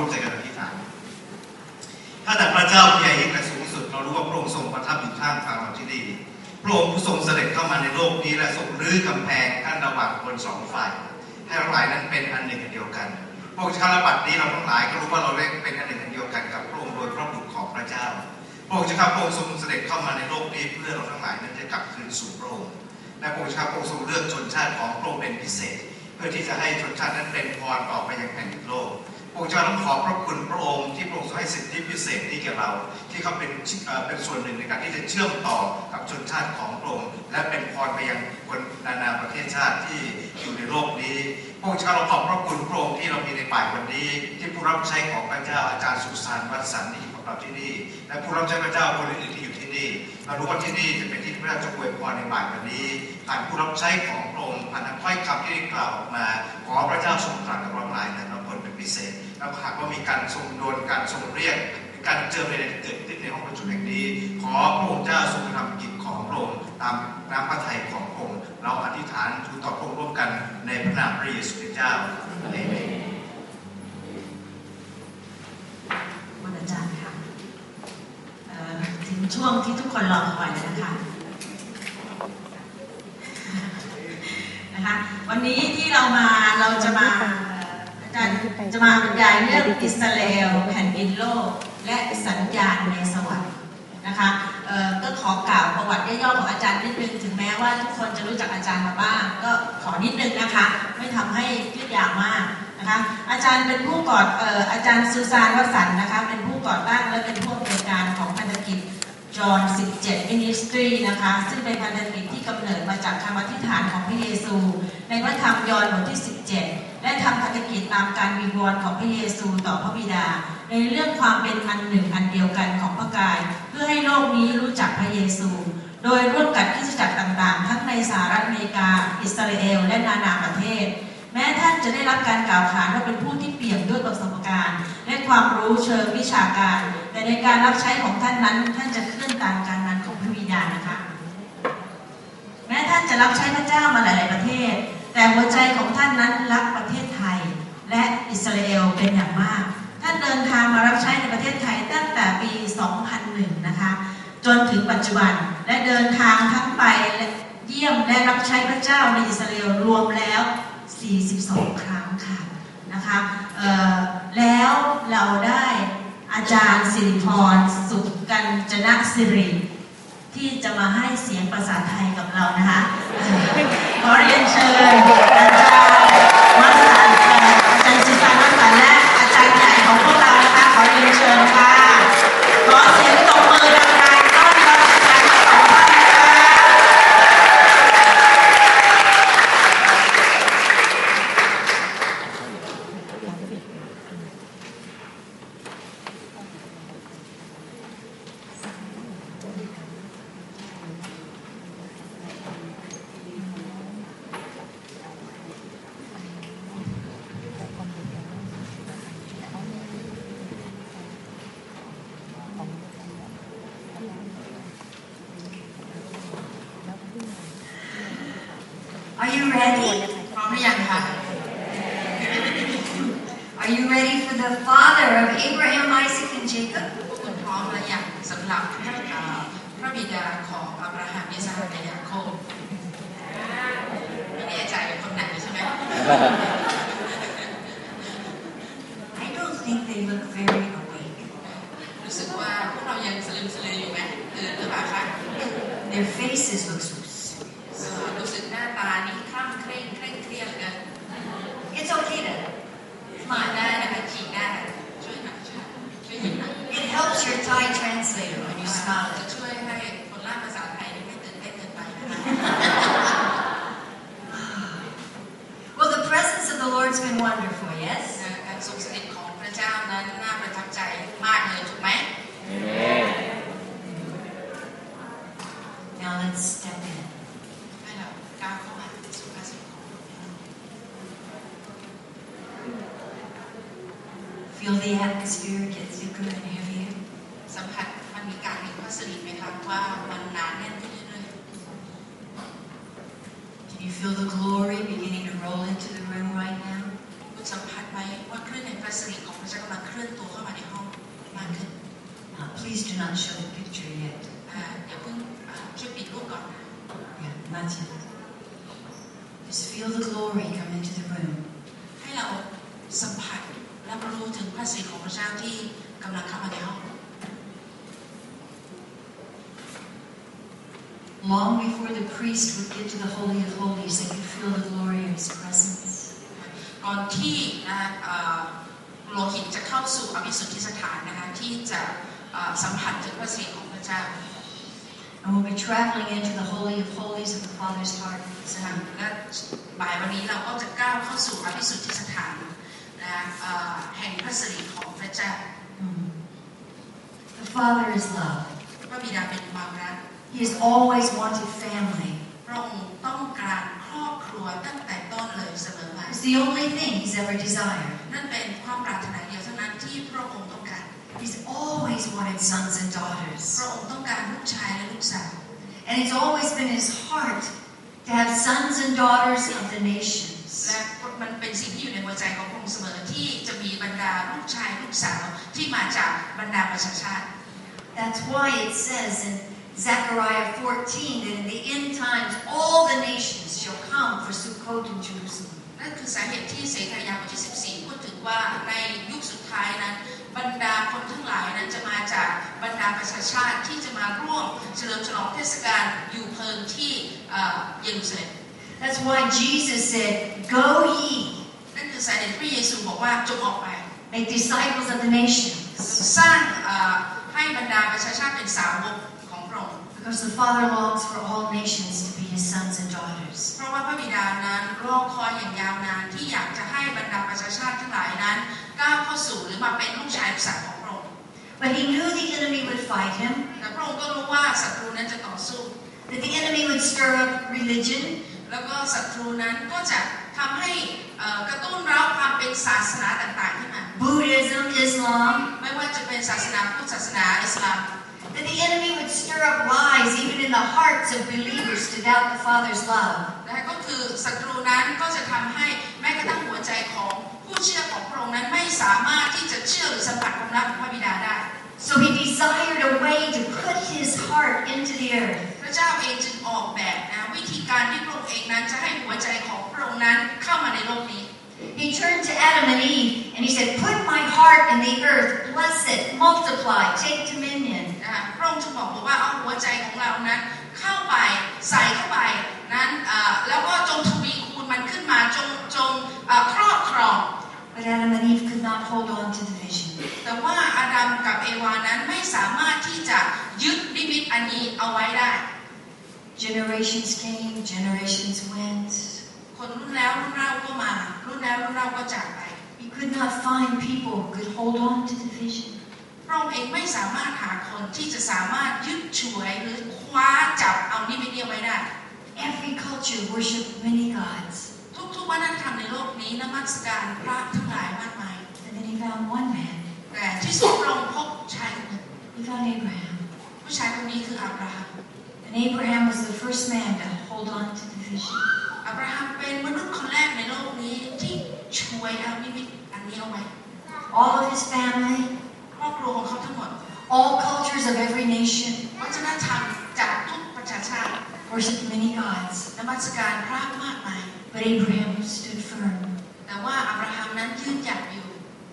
ร่วมใจกันอธิษฐานถ้าแต่พระเจ้าผู้ใหญ่ยิ่งและสูงสุด เรารู้ว่าพระองค์ทรงประทับอยู่ท่ามกลางเราที่นี่พระองค์ผู้ทรงเสด็จเข้ามาในโลกนี้และทรงรื้อกำแพงกั้นระหว่างคนสองฝ่าย ให้เราหลายนั้นเป็นอันหนึ่งอันเดียวกันพระองค์ชาลบัตรนี้เราทั้งหลายก็รู้ว่าเราเล่เป็นอันหนึ่งอันเดียวกันกับพระองค์โดยพระบุตรของพระเจ้าพระองค์จะครับพระองค์ทรงเสด็จเข้ามาในโลกนี้เพื่อเราทั้งหลายนั้นจะกลับคืนสู่พระองค์และพระองค์ครับพระองค์ทรงเลือกชนชาติของพระองค์เป็นพิเศษ เพื่อที่จะให้ชนชาตินั้นเป็นพรต่อไปยังแผ่นดินโลก พระองค์ต้องขอพระคุณพระองค์ที่พระองค์ให้สิทธิพิเศษนี้แก่เรา ที่เขาเป็นเป็นส่วนหนึ่งในการที่จะเชื่อมต่อกับชนชาติของพระองค์และเป็นพรไปยังคนนานาประเทศชาติที่อยู่ในโลกนี้พระองค์เราขอบพระคุณพระองค์ที่เรามีในป่ายวันนี้ ที่ผู้รับใช้ของพระเจ้าอาจารย์สุสานวัดสันนี่ของเราที่นี่ และผู้รับใช้พระเจ้าคนอื่นๆที่อยู่ที่นี่เรารู้ว่าที่นี่จะเป็นที่ที่พระเจ้าจะอวยพรในบ่ายวันนี้ผ่านผู้รับใช้ของพระองค์ผ่านถ้อยคำที่ได้กล่าวออกมา ขอพระเจ้าทรงตรัสกับเราหลายแต่ละคนเป็นพิเศษ แล้วหากว่ามีการทรงโดนการทรงเรียกการเจออะไรเกิดขึ้นในห้องประชุมแห่งนี้ ขอพระองค์เจ้าทรงทำกิจของพระองค์ตามน้ำพระทัยของพระองค์เราอธิษฐานทูลต่อพระองค์ร่วมกันในพระนามพระเยซูคริสต์เจ้าอาเมนวันอาจารย์ค่ะถึงช่วงที่ทุกคนรอคอยแล้วนะคะนะคะ วันนี้ที่เรามาเราจะมา อาจารย์จะมาบรรยายเรื่องอิสราเอลแผ่นดินโลก และสัญญาณในสวรรค์นะคะก็ขอกล่าวประวัติย่อๆของอาจารย์นิดนึงถึงแม้ว่าทุกคนจะรู้จักอาจารย์มาบ้าง ก็ขอนิดนึงนะคะ ไม่ทำให้ยืดยาวมากนะคะอาจารย์เป็นผู้ก่ออาจารย์ซูซานวัสันนะคะเป็นผู้ก่อตั้งและเป็นผู้อำนวยการของพันธกิจ จอห์น17 Ministry นะคะ ซึ่งเป็นพันธกิจที่กำเนิดมาจากคำอธิษฐานของพระเยซู ในพระธรรมยอห์นบทที่ 17 และทำพันธกิจตามการวิงวอนของพระเยซูต่อพระบิดา ในเรื่องความเป็นอันหนึ่งอันเดียวกันของพระกาย เพื่อให้โลกนี้รู้จักพระเยซู โดยร่วมกับคริสตจักรต่างๆ ทั้งในสหรัฐอเมริกา อิสราเอล และนานาประเทศ แม้ท่านจะได้รับการกล่าวขานว่าเป็นผู้ที่เปี่ยมด้วยประสบการณ์ และความรู้เชิงวิชาการ แต่ในการรับใช้ของท่านนั้น ท่านจะเคลื่อนตามการนั้นของพระบิดาณนะคะ แม้ท่านจะรับใช้พระเจ้ามาหลาย ๆ ประเทศ แต่หัวใจของท่านนั้นรักประเทศไทย และอิสราเอลเป็นอย่างมาก ท่านเดินทางมารับใช้ในประเทศไทยตั้งแต่ปี 2001 นะคะ จนถึงปัจจุบันและเดินทางทั้งไปเยี่ยมและรับใช้พระเจ้าในอิสราเอลรวมแล้ว 42 ครั้งค่ะนะคะแล้วเราได้อาจารย์สิริพรสุกัญจนสิริที่จะมาให้เสียงภาษาไทยกับเรานะคะขอเรียนเชิญอาจารย์มัสานเอ่ออาจารย์สุสานมัสานและอาจารย์ใหญ่ของพวกเรานะคะขอเรียนเชิญค่ะ ขอเสียงตบมือดังๆต้อนรับอาจารย์ทั้งสองท่านค่ะ Are priest would get to the Holy of Holies, they could feel the glory of His presence. ก่อนที่นะเอ่อโลหิตจะเข้าสู่อภิสุทธิสถานนะคะที่จะเอ่อสัมผัสถึงพระสิริของพระเจ้า And we'll be traveling into the Holy of Holies of the Father's heart. นะคะและบ่ายวันนี้เราก็จะก้าวเข้าสู่อภิสุทธิสถานนะเอ่อแห่งพระสิริของพระเจ้า Mm. The Father is love. พระบิดาเป็นความรัก He has always wanted family. พระองค์ต้องการครอบครัวตั้งแต่ต้นเลยเสมอมา It's the only thing He's ever desired. นั่นเป็นความปรารถนาเดียวเท่านั้นที่พระองค์ต้องการ He's always wanted sons and พ daughters. ระองค์ต้องการลูกชายและลูกสาว And it's always been His heart to have sons and daughters of the nations. และมันเป็นสิ่งที่อยู่ในหัวใจของพระองค์เสมอที่จะมีบรรดาลูกชายลูกสาวที่มาจากบรรดาประชาชาติ That's why it says in Zechariah 14 that in the end times all the nations shall come for Sukkot in Jerusalem. นั่นคือสาเหตุที่เสกยาบทที่ 14 พูดถึงว่าในยุคสุดท้ายนั้น บรรดาคนทั้งหลายนั้นจะมาจากบรรดาประชาชาติที่จะมาร่วมเฉลิมฉลองเทศกาลอยู่เพลิงที่เอ่อเยรูซาเล็ม That's why Jesus said, Go ye, นั่นคือสาเหตุที่พระเยซูบอกว่าจงออกไป make disciples of the nations. สร้างเอ่อให้บรรดาประชาชาติเป็นสาวก Because the Father longs for all nations to be his sons and daughters. เพราะว่าพระบิดานั้นรอคอยอย่างยาวนานที่อยากจะให้บรรดาประชาชาติทั้งหลายนั้นก้าวเข้าสู่หรือมาเป็นลูกชายลูกสาวของพระองค์ But he knew the enemy would fight him, แต่พระองค์ก็รู้ว่าศัตรูนั้นจะต่อสู้ that the enemy would stir up religion, แล้วก็ศัตรูนั้นก็จะทำให้เอ่อกระตุ้นเร้าความเป็นศาสนาต่างๆขึ้นมา Buddhism, Islam, ไม่ว่าจะเป็นศาสนาพุทธศาสนาอิสลาม that the enemy would stir up lies even in the hearts of believers to doubt the Father's love. และก็คือศัตรูนั้นก็จะทำให้แม้กระทั่งหัวใจของผู้เชื่อของพระองค์นั้นไม่สามารถที่จะเชื่อหรือสัมผัสความรักของพระบิดาได้ So he desired a way to put his heart into the earth. พระเจ้าเองจึงออกแบบนะวิธีการที่พระองค์เองนั้นจะให้หัวใจของพระองค์นั้นเข้ามาในโลกนี้ He turned to Adam and Eve and he said, Put my heart in the earth, bless it, multiply, take dominion. นะคะพระองค์จึงบอกบอกว่าเอาหัวใจของเรานั้น เข้าไปใส่เข้าไปนั้นเอ่อแล้วก็จงทวีคูณมันขึ้นมาจงจงเอ่อครอบครอง But Adam and Eve could not hold on to the vision. แต่ว่าอาดัมกับเอวานั้นไม่สามารถที่จะยึดนิมิตอันนี้เอาไว้ได้ Generations came, generations went. คนรุ่นแล้วรุ่นเล่าก็มา รุ่นแล้วรุ่นเล่าก็จากไป He could not find people who could hold on to the vision. พระองค์เองไม่สามารถหาคนที่จะสามารถยึดฉวยหรือคว้าจับเอานิมิตนี้ไว้ได้ Every culture worshiped many gods. ทุกๆวัฒนธรรมในโลกนี้นมัสการพระทั้งหลายมากมาย And then he found one man. แต่ที่สุดพระองค์พบชายคนหนึ่ง He found Abraham. ผู้ชายคนนี้คืออับราฮัม And Abraham was the first man to hold on to the vision. อับราฮัมเป็นมนุษย์คนแรกในโลกนี้ที่ช่วยเอานิมิตอันนี้เอาไว้ All of his family, ครอบครัวของเขาทั้งหมด all cultures of every nation วัฒนธรรมจากทุกประชาชาติ worshiped many gods. นมัสการพระมากมาย But Abraham stood firm. แต่ว่าอับราฮัมนั้นยืนหยัดอยู่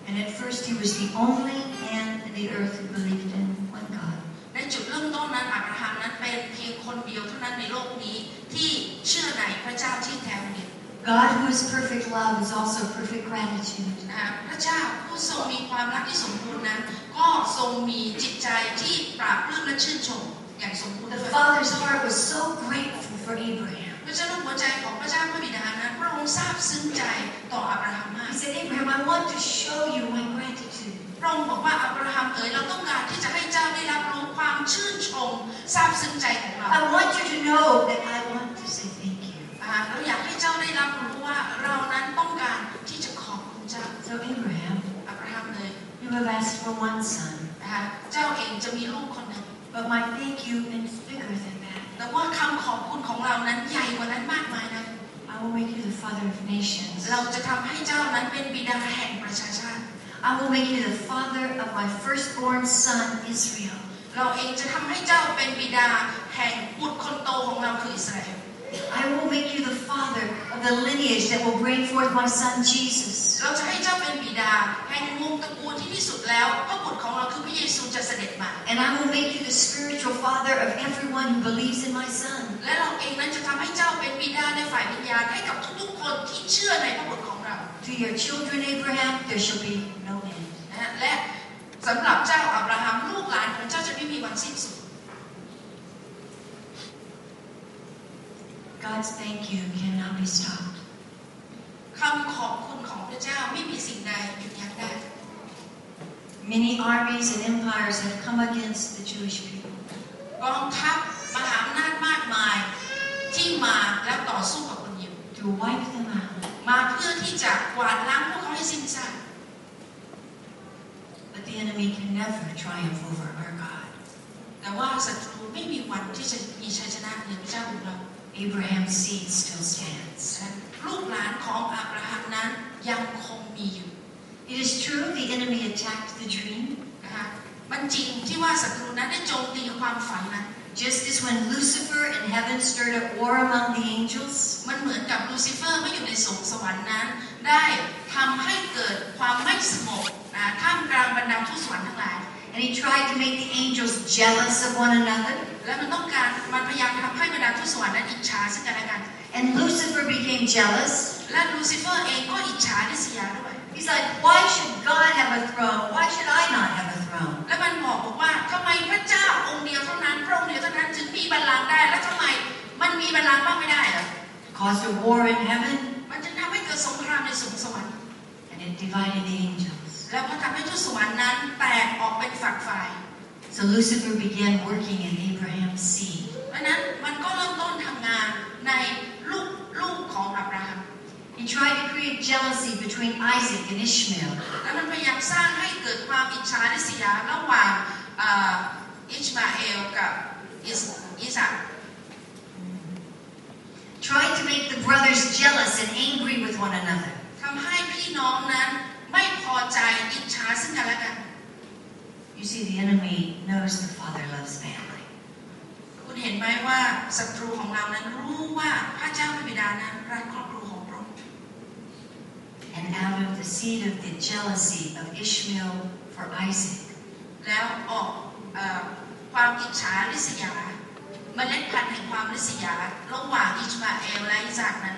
And at first he was the only man in the earth who believed in one God. ในจุดเริ่มต้นนั้นอับราฮัมนั้นเป็นเพียงคนเดียวเท่านั้นในโลกนี้ที่เชื่อในพระเจ้าที่แท้จริง God who is perfect love is also perfect gratitude. นะคะพระเจ้าผู้ทรงมีความรักที่สมบูรณ์นั้นก็ทรงมีจิตใจที่ปราบปลื้มและชื่นชมอย่างสมบูรณ์ The ด้วย Father's heart was so grateful for Abraham. พระเจ้าหัวใจของพระเจ้าพระบิดานั้นพระองค์ซาบซึ้งใจต่ออับราฮัมมาก He said, Abraham, I want to show you my gratitude. พระองค์บอกว่าอับราฮัมเอ๋ยเราต้องการที่จะให้เจ้าได้รับรู้ความชื่นชมซาบซึ้งใจของเรา I want you to know that I want to say thank you. อ่าเราอยากให้เจ้าได้รับรู้ว่าเรานั้นต้องการที่จะขอบคุณเจ้า So, Abraham, อับราฮัมเลย you have asked for one son, นะคะเจ้าเองจะมีลูกคนหนึ่ง but my thank you is bigger than that. แต่ว่าคำขอบคุณของเรานั้นใหญ่กว่านั้นมากมายนะ I will make you the father of nations. เราจะทำให้เจ้านั้นเป็นบิดาแห่งประชาชาติ I will make you the father of my firstborn son, Israel. เราเองจะทำให้เจ้าเป็นบิดาแห่งบุตรคนโตของเราคืออิสราเอล I will make you the father of the lineage that will bring forth my son Jesus. เราจะให้เจ้าเป็นบิดาแห่งวงตระกูลที่ที่สุดแล้วพระบุตรของเราคือพระเยซูจะเสด็จมา And I will make you the spiritual father of everyone who believes in my son. และเราเองนั้นจะทำให้เจ้าเป็นบิดาในฝ่ายวิญญาณให้กับทุกๆคนที่เชื่อในพระบุตรของเรา To your children, Abraham, there shall be no end. นะฮะและสำหรับเจ้าอับราฮัมลูกหลานของเจ้าจะไม่มีวันสิ้นสุด God's thank you cannot be stopped. คำขอบคุณของพระเจ้าไม่มีสิ่งใดหยุดยั้งได้ Many armies and empires have come against the Jewish people. กองทัพมหาอำนาจมากมายที่มาแล้วต่อสู้กับคนยิว to wipe them out. มาเพื่อที่จะกวาดล้างพวกเขาให้สิ้นซาก But the enemy can never triumph over our God. แต่ว่าศัตรูไม่มีวันที่จะมีชัยชนะเหนือพระเจ้าของเรา Abraham's seed still stands. ลูกหลานของอับราฮัมนั้นยังคงมีอยู่ It is true the enemy attacked the dream, นะคะมันจริงที่ว่าศัตรูนั้นได้โจมตีความฝันนั้น just as when Lucifer in heaven stirred up war among the angels. มันเหมือนกับลูซิเฟอร์เมื่ออยู่ในสวงสวรรค์นั้น ได้ทำให้เกิดความไม่สงบนะท่ามกลางบรรดา And he tried to make the angels jealous of one another. และมันต้องการมันพยายามทำให้บรรดาทูตสวรรค์นั้นอิจฉาซึ่งกันและกัน And Lucifer became jealous. และลูซิเฟอร์เองก็อิจฉาดิสยาด้วย He's like, why should God have a throne? Why should I not have a throne? และมันบอกบอกว่าทำไมพระเจ้าองค์เดียวเท่านั้นพระองค์เดียวเท่านั้นถึงมีบัลลังก์ได้และทำไมมันมีบัลลังก์บ้างไม่ได้เหรอ Caused a war in heaven, มันจึงทำให้เกิดสงครามในสวงสวรรค์ and it divided the angels. แล้วก็ทำให้ทูตสวรรค์นั้นแตกออกเป็นฝักฝ่าย So Lucifer began working in Abraham's seed. เพราะฉะนั้นมันก็เริ่มต้นทำงานในลูกลูกของอับราฮัม He tried to create jealousy between Isaac and Ishmael. และมันพยายามสร้างให้เกิดความอิจฉาริษยาระหว่างเอ่ออิชมาเอลกับอิสอิสาก Tried to make the brothers jealous and angry with one another. ทำให้พี่น้องนั้น ไม่พอใจอิจฉาซึ่งกันและกัน You see, the enemy knows the father loves family. คุณเห็นไหมว่าศัตรูของเรานั้นรู้ว่าพระเจ้าพระบิดานั้นรักครอบครัวของพระองค์ And out of the seed of the jealousy of Ishmael for Isaac, แล้วออกเอ่อความอิจฉาริษยาเมล็ดพันธุ์แห่งความริษยาระหว่างอิชมาเอลและอิสากนั้น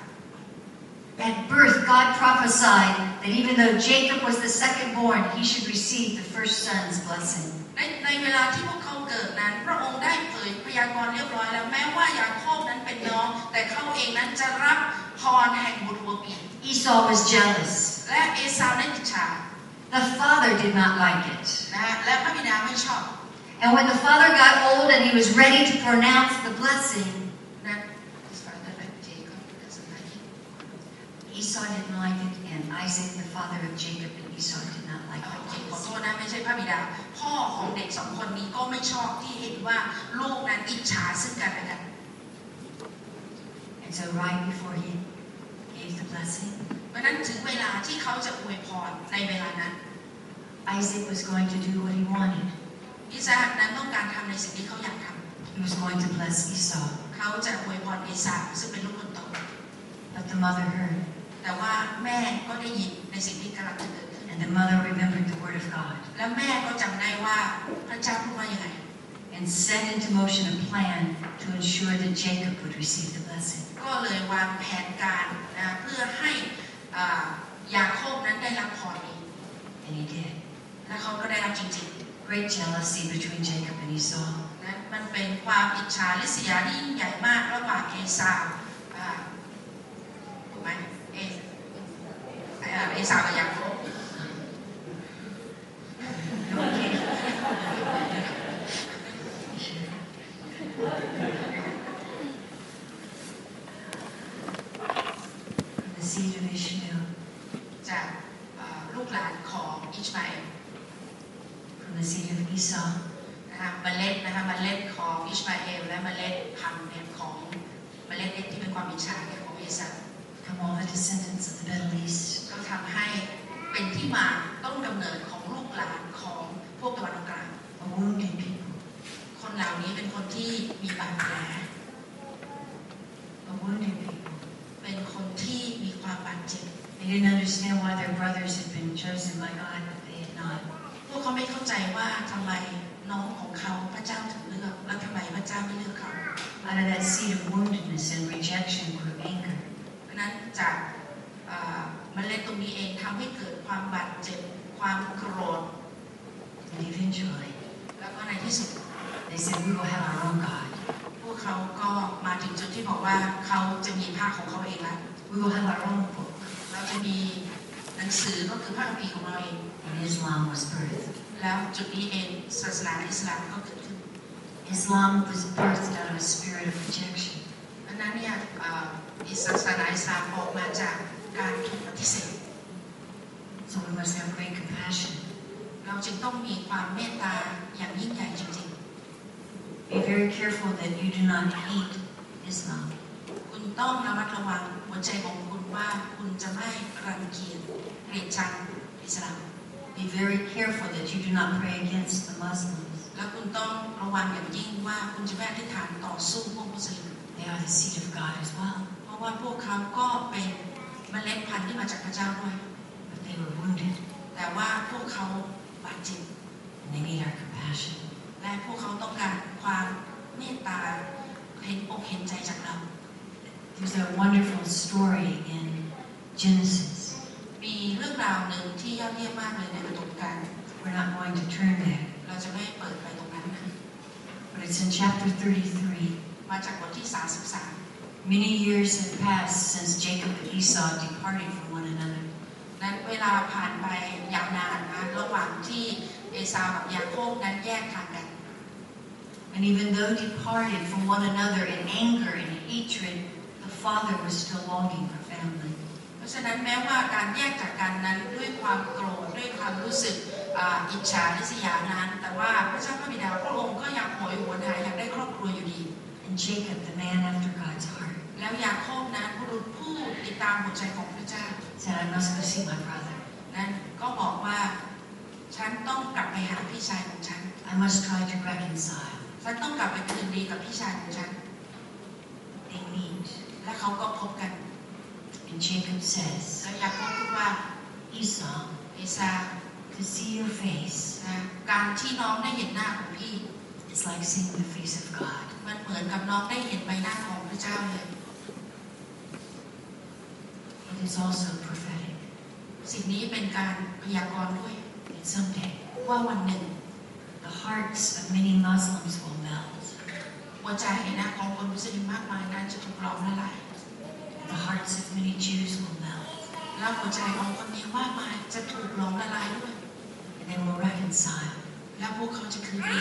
at birth, God prophesied that even though Jacob was the second born, he should receive the first son's blessing. ในในเวลาที่พวกเขาเกิดนั้น พระองค์ได้เผยพยากรณ์เรียบร้อยแล้วแม้ว่ายาโคบนั้นเป็นน้อง แต่เขาเองนั้นจะรับพรแห่งบุตรวบี Esau was jealous. และเอสาวนั้นอิจฉา The father did not like it. นะและพระบิดาไม่ชอบ And when the father got old and he was ready to pronounce the blessing, Esau didn't like it, and Isaac, the father of Jacob and Esau, did not like เอาจริงขอ it. โทษนะไม่ใช่พระบิดา พ่อของเด็กสองคนนี้ก็ไม่ชอบที่เห็นว่าลูกนั้นอิจฉาซึ่งกันและกัน And so, right before he gave the blessing, เพราะฉะนั้นถึงเวลาที่เขาจะอวยพรในเวลานั้น Isaac was going to do what he wanted. อิสานั้นต้องการทำในสิ่งที่เขาอยากท He was going to bless Esau. ำเขาจะอวยพรเอสาวซึ่งเป็นลูกคนโต But the mother heard, แต่ว่าแม่ก็ได้ยินในสิ่งที่กำลังจะเกิดขึ้น and the mother remembered the word of God และแม่ก็จำได้ว่าพระเจ้าพูดว่ายังไง and set into motion a plan to ensure that Jacob would receive the blessing. ก็เลยวางแผนการนะเพื่อให้อ่ายาโคบนั้นได้รับพรนี้ And he did. และเขาก็ได้รับจริง Great jealousy between Jacob and Esau. ๆนะมันเป็นความอิจฉาริษยาที่ยิ่งใหญ่มากระหว่างเอสาวอ่าถูกไหมเอ อ่าเอสาวกับยาโคบ Okay. seed of Ishmael, จากเอ่อลูกหลานของอิชมาเอล from the seed of Esau. นะคะเมล็ดนะคะเมล็ดของอิชมาเอลและเมล็ดพันธุ์เนี่ยของเมล็ดเล็กที่เป็นความอิจฉาเนี่ยของเอซา Come all the descendants of the Middle East. ก็ทำให้เป็นที่มาต้นกำเนิดของลูกหลานของพวกตะวันออกกลาง A wounded people. คนเหล่านี้เป็นคนที่มีบาดแผล A wounded people. เป็นคนที่มีความบาดเจ็บ They didn't understand why their brothers had been chosen by God, but they had not. พวกเขาไม่เข้าใจว่าทำไมน้องของเขาพระเจ้าถึงเลือก และทำไมพระเจ้าไม่เลือกเขา Out of that seed of woundedness and rejection grew anger. เพราะฉะนั้นจากเอ่อเมล็ดตรงนี้เองทำให้เกิดความบาดเจ็บ ความโกรธ And eventually, แล้วก็ในที่สุด they said, We will have our own God. พวกเขาก็มาถึงจุดที่บอกว่าเขาจะมีภาคของเขาเองแล้ว We will have our own book. เราจะมีหนังสือก็คือพระคัมภีร์ของเราเอง And Islam was birthed. แล้ว จุดนี้เองศาสนาอิสลามก็เกิดขึ้น Islam was birthed out of a spirit of rejection. อันนั้นเนี่ยอิสศาสนาอิสลามออกมาจากการถูกปฏิเสธ So we must have great compassion. เราจึงต้องมีความเมตตาอย่างยิ่งใหญ่จริง Be very careful that you do not hate Islam. คุณต้องระมัดระวังหัวใจของคุณว่าคุณจะไม่รังเกียจเกลียดชังอิสลาม Be very careful that you do not pray against the Muslims. แล้วคุณต้องระวังอย่างยิ่งว่าคุณจะไม่อธิษฐานต่อสู้พวกมุสลิม They are the seed of God as well. เพราะว่าพวกเขาก็เป็นเมล็ดพันธุ์ที่มาจากพระเจ้าด้วย But they were wounded แต่ว่าพวกเขาบาดเจ็บ and they need our compassion. และพวกเขาต้องการความเมตตาเห็นอกเห็นใจจากเรา There's a wonderful story in Genesis. มีเรื่องราวหนึ่งที่ยอดเยี่ยมมากเลยในประ สบการณ์ We're not going to turn there, เราจะไม่เปิดไปตรงนั้นนะ but it's in chapter 33. มาจากบทที่ Many years have passed since Jacob and Esau departed from one another. 33 นั้นเวลาผ่านไปยาวนานนะระหว่างที่เอซาวกับยาโคบนั้นแยกทางกัน And even though departed from one another in anger and hatred, the father was still longing for family. เพราะฉะนั้นแม้ว่าการแยกจากกันนั้นด้วยความโกรธ ธ ด้วยความรู้สึกอ่าอิจฉาริษยานั้น แต่ว่าพระเจ้าพระบิดาพระองค์ก็ยังโหยหวนหาอยากได้ครอบครัวอยู่ดี And Jacob, the man after God's heart, แล้วยาโคบนั้นผู้รู้ผู้ติดตามหัวใจของพระเจ้า said, I must go see my brother. นั้นก็บอกว่าฉันต้องกลับไปหาพี่ชายของฉัน I must try to reconcile. ฉันต้องกลับไปคืนดีกับพี่ชายของฉัน They meet. และเขาก็พบกัน And Jacob says, แล้วยาโคบพูดว่า Esau, เอซา to see your face นะการที่น้องได้เห็นหน้าของพี่ is like seeing the face of God. มันเหมือนกับน้องได้เห็นใบหน้าของพระเจ้าเลย It is also prophetic. สิ่งนี้เป็นการพยากรณ์ด้วย That someday ว่าวันหนึ่ง the hearts of many Muslims will melt. หัวใจนะของคนมุสลิมมากมายนั้นจะถูกหลอมละลาย The hearts of many Jews will melt. แล้วหัวใจของคนนี้มากมายจะถูกหลอมละลายด้วย And they will reconcile. แล้วพวกเขาจะคืนดี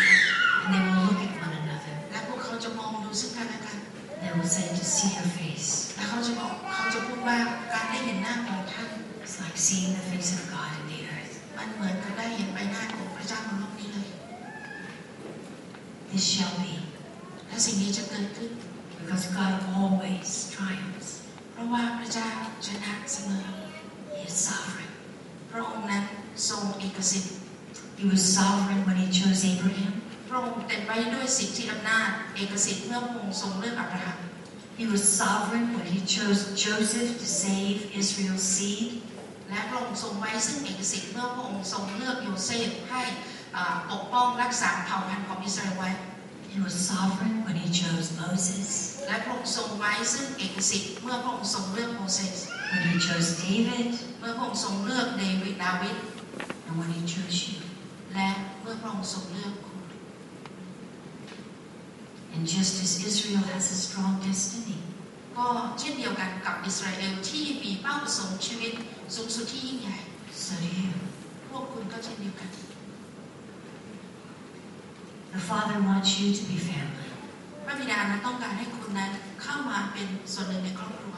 And they will look at one another. และพวกเขาจะมองดูซึ่งกันและกัน they will say, To see your face และเขาจะบอกเขาจะพูดว่าการได้เห็นหน้าของท่าน it's like seeing the face of God in the earth. มันเหมือนกับได้เห็นใบหน้าของพระเจ้าบนโลกนี้เลย This shall be, และสิ่งนี้จะเกิดขึ้น because God always triumphs. เพราะว่าพระเจ้าชนะเสมอ is sovereign. พระองค์นั้นทรงเอกสิทธิ์ He was sovereign when he chose Abraham. พระองค์เต็มไปด้วยสิทธิอำนาจเอกสิทธิ์เมื่อพระองค์ทรงเลือกอับราฮัม He was sovereign when he chose Joseph to save Israel's seed. และพระองค์ทรงไว้ซึ่งเอกสิทธิ์เมื่อพระองค์ทรงเลือกโยเซฟให้ปกป้องรักษาเผ่าพันธุ์ของอิสราเอลไว้ He was sovereign when he chose Moses, และพระองค์ทรงไว้ซึ่งเอกสิทธิ์เมื่อพระองค์ทรงเลือกโมเสส when he chose David, เมื่อพระองค์ทรงเลือกเดวิดดาวิด and when he chose you. และเมื่อพระองค์ทรงเลือกคุณ And just as Israel has a strong destiny, ก็เช่นเดียวกันกับอิสราเอลที่มีเป้าประสงค์ชีวิตสูงสุดที่ยิ่งใหญ่ so do you. พวกคุณก็เช่นเดียวกัน The Father wants you to be family. พระบิดานั้ต้องการให้คุณนั้นเข้ามาเป็นส่วนหนึ่งในครอบครัว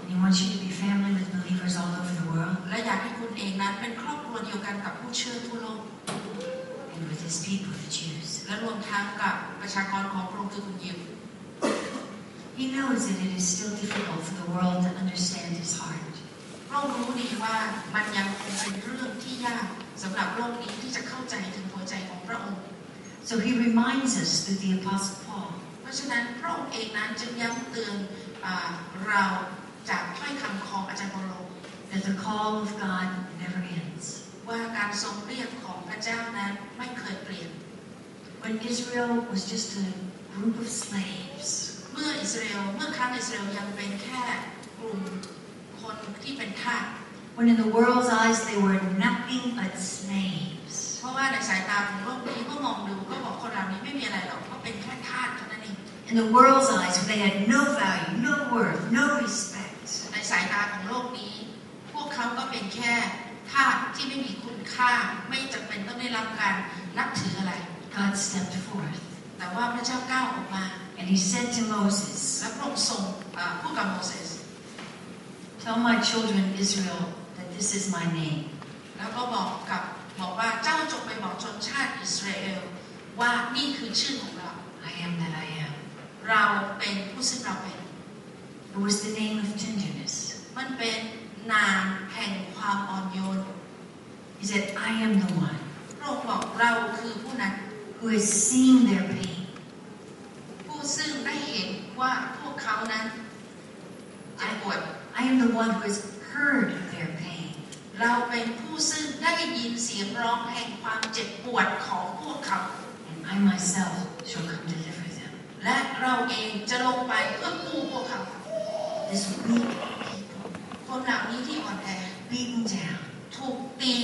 And He wants you to be family with believers all over the world. และอยากให้คุณเองนั้นเป็นครอบครัวเดียวกันกับผู้เชื่อทั่วโลก And with His people, the Jews. และรวมทั้งกับประชากรของพระองค์คือคุณยิว He knows that it is still difficult for the world to understand His heart. พระองค์รู้ดีว่ามันยังเป็นเรื่องที่ยากสำหรับโลกนี้ที่จะเข้าใจถึงหัวใจของพระองค์ So he reminds us through the Apostle Paul เพราะฉะนั้นพระองค์เองนั้นจึงย้ำเตือนอาเราจากถ้อยคำของอาจารย์โปโล that the call of God never ends. ว่าการทรงเรียกของพระเจ้านั้นไม่เคยเปลี่ยน When Israel was just a group of slaves, เมื่ออิสราเอลเมื่อครั้งอิสราเอลยังเป็นแค่กลุ่มคนที่เป็นทาส when in the world's eyes they were nothing but slaves. เพราะว่าในสายตาของโลกนี้เมื่อมองดูก็บอกคนเหล่านี้ไม่มีอะไรหรอกก็เป็นแค่ทาสเท่านั้นเอง In the world's eyes, when they had no value, no worth, no respect, ในสายตาของโลกนี้ พวกเขาก็เป็นแค่ทาสที่ไม่มีคุณค่าไม่จำเป็นต้องได้รับการนับถืออะไร God stepped forth แต่ว่าพระเจ้าก้าวออกมา and he said to Moses, และพระองค์ทรงเอ่อพูดกับโมเสส Tell my children Israel that this is my name. แล้วก็บอกกับบอกว่าเจ้า จงไปบอกชนชาติอิสราเอลว่านี่คือชื่อของเรา I am that I am. เราเป็นผู้ซึ่งเราเป็น It was the name of tenderness. มันเป็นนามแห่งความอ่อนโยน He said, I am the one พระองค์บอกเราคือผู้นั้น who has seen their pain. ผู้ซึ่งได้เห็นว่าพวกเขานั้นเจ็บปวด I am the one who has heard. เราเป็นผู้ซึ่งได้ยินเสียงร้องแห่งความเจ็บปวดของพวกเขา And I myself shall come deliver them. และเราเองจะลงไปเพื่อกู้พวกเขา This weak people, คนเหล่านี้ที่อ่อนแอ beaten down, ถูกตี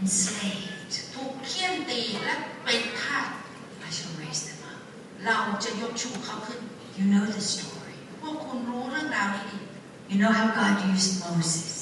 enslaved, ถูกเคี่ยนตีและเป็นทาส I shall raise them up. เราจะยกชูเขาขึ้น You know the story. พวกคุณรู้เรื่องราวนี้ดี You know how God used Moses.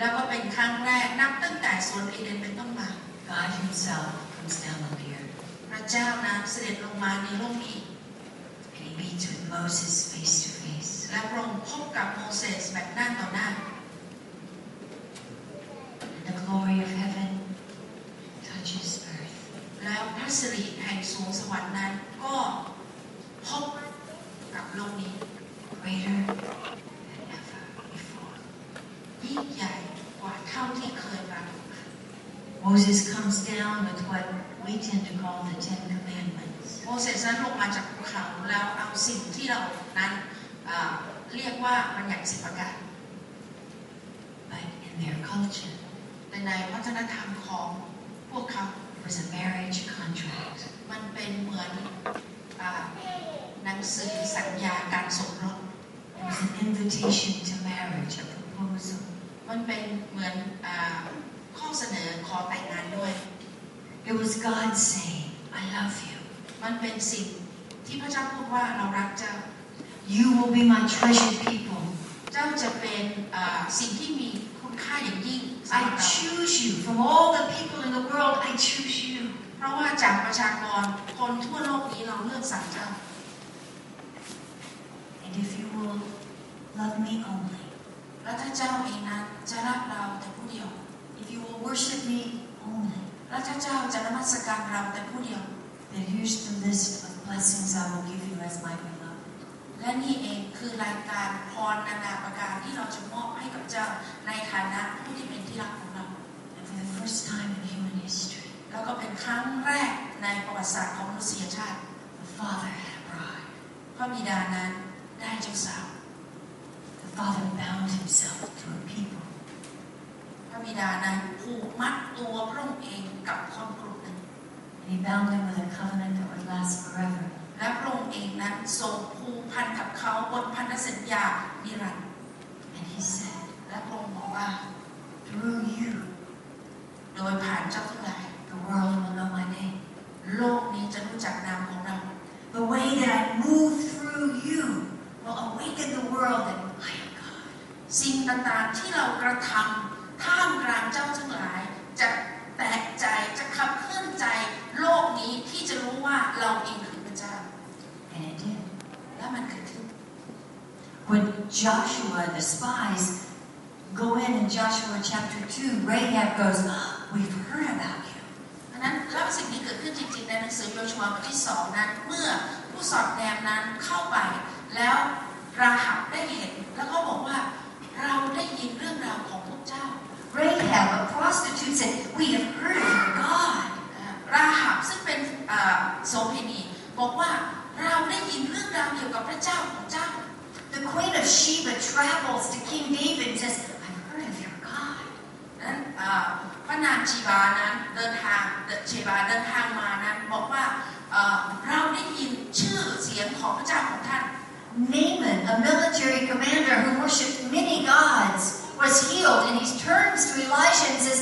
แล้วก็เป็นครั้งแรกนับตั้งแต่สวนเอเดนเป็นต้นมา God himself comes down on the earth. พระเจ้านั้นเสด็จลงมาในโลกนี้ And he meets with Moses face to face. และพระองค์พบกับโมเสสแบบหน้าต่อหน้า And the glory of heaven touches earth. แล้วพระสิริแห่งสวงสวรรค์นั้นก็พบกับโลกนี้ Greater than ever before. ยิ่งใหญ่กว่าเท่าที่เคยปรากฏมา Moses comes down with what we tend to call the Ten Commandments. โมเสสนั้นลงมาจากภูเขาแล้วเอาสิ่งที่เรานั้นเอ่อเรียกว่าบัญญัติสิบประการ But in their culture, แต่ในวัฒนธรรมของพวกเขา it was a marriage contract. มันเป็นเหมือนอาหนังสือสัญญาการสมรส It was an invitation to marriage, a proposal. มันเป็นเหมือนอา ข้อเสนอขอแต่งงานด้วย It was God saying, I love you. มันเป็นสิ่งที่พระเจ้าพูดว่าเรารักเจ้า You will be my treasured people. เจ้าจะเป็นสิ่งที่มีคุณค่าอย่างยิ่งสำหรับ I choose you. From all the people in the world, I choose you. เพราะว่าจากประชากรคนทั่วโลกนี้เราเลือกสรรเจ้า And if you will love me only, และถ้าเจ้าเองนั้นจะรักเราแต่ผู้เดียว you will worship me only, และถ้าเจ้าจะนมัสการเราแต่ผู้เดียว then here's the list of blessings I will give you as my beloved. และนี่เองคือรายการพรนานาประการที่เราจะมอบให้กับเจ้าในฐานะผู้ที่เป็นที่รักของเรา And for the first time in human history, แล้วก็เป็นครั้งแรกในประวัติศาสตร์ของมนุษยชาติ the Father had a bride. พระบิดานั้นได้เจ้าสาว The Father bound himself to a people. พระบิดานั้นผูกมัดตัวพระองค์เองกับคนกลุ่มหนึ่ง And he bound them with a covenant that would last forever. และพระองค์เองนั้นทรงผูกพันกับเขาบนพันธสัญญานิรันดร์ And he said, และพระองค์บอกว่า through you, โดยผ่านเจ้าทั้งหลาย The world will know my name. โลกนี้จะรู้จักนามของเรา The way that I move through you will awaken the world that I am God. สิ่งต่างๆที่เรากระทำ ท่ามกลางเจ้าทั้งหลาย จะแตกใจจะขับเคลื่อนใจโลกนี้ที่จะรู้ว่าเราเองคือพระเจ้า And it did. และมันเกิดขึ้น When Joshua, the spies, go in in Joshua chapter 2, Rahab goes, "Ah, We've heard about you. ดังนั้นแล้วสิ่งนี้เกิดขึ้นจริงๆในหนังสือโยชัวบทที่สองนั้น เมื่อผู้สอดแนมนั้นเข้าไป แล้วราหับได้เห็น แล้วก็บอกว่าเราได้ยินเรื่องราวของพระเจ้า Rahab, a prostitute, said, We have heard of your God. ราหับซึ่งเป็นอ่าโสเภณีบอกว่าเราได้ยินเรื่องราวเกี่ยวกับพระเจ้าของเจ้า The queen of Sheba travels to King David and says, I've heard of your God. นั้นอ่าพระนางชีบานั้นเดินทางเดชีบาเดินทางมานั้นบอกว่าเอ่อเราได้ยินชื่อเสียงของพระเจ้าของท่าน Naaman, a military commander who worshipped many gods, was healed and he turns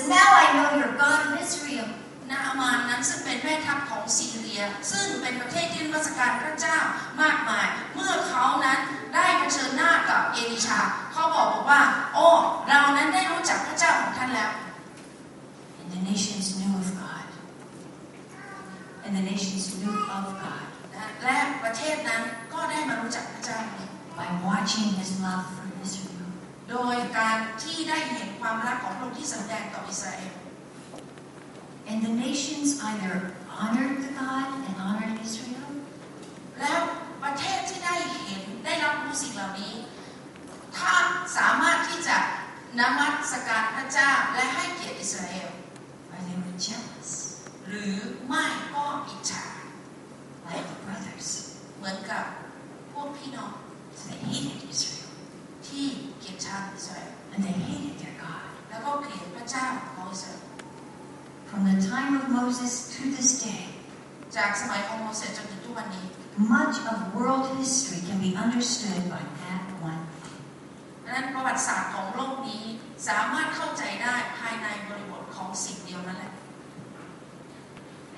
Now I know your God of Israel. นาอามานนั้นซึ่งเป็นแม่ทัพของซีเรีย ซึ่งเป็นประเทศที่นมัสการพระเจ้ามากมาย เมื่อเขานั้นได้เผชิญหน้ากับเอลิชา เขาบอกบอกว่า โอ้ เรานั้นได้รู้จักพระเจ้าของท่านแล้ว And the nations knew of God. And the nations knew of God และประเทศนั้นก็ได้มารู้จักพระเจ้า by watching his love for โดยการที่ได้เห็นความรักของพระองค์ที่แสดงต่ออิสราเอล And the nations either honored the God and honored Israel, แล้วประเทศที่ได้เห็นได้รับรู้สิ่งเหล่านี้ ถ้าสามารถที่จะนมัสการพระเจ้าและให้เกียรติอิสราเอล or they were jealous, หรือไม่ก็อิจฉา like the brothers. เหมือนกับพวกพี่น้อง So they hated Israel. ที่ เกลียดชังอิสราเอล And they hated their God. แล้วก็เกลียดพระเจ้าของอิสราเอล From the time of Moses to this day, จากสมัยของโมเสสจนถึงทุกวันนี้ much of world history can be understood by that one thing. ดังนั้นประวัติศาสตร์ของโลกนี้สามารถเข้าใจได้ภายในบริบทของสิ่งเดียวนั่นแหละ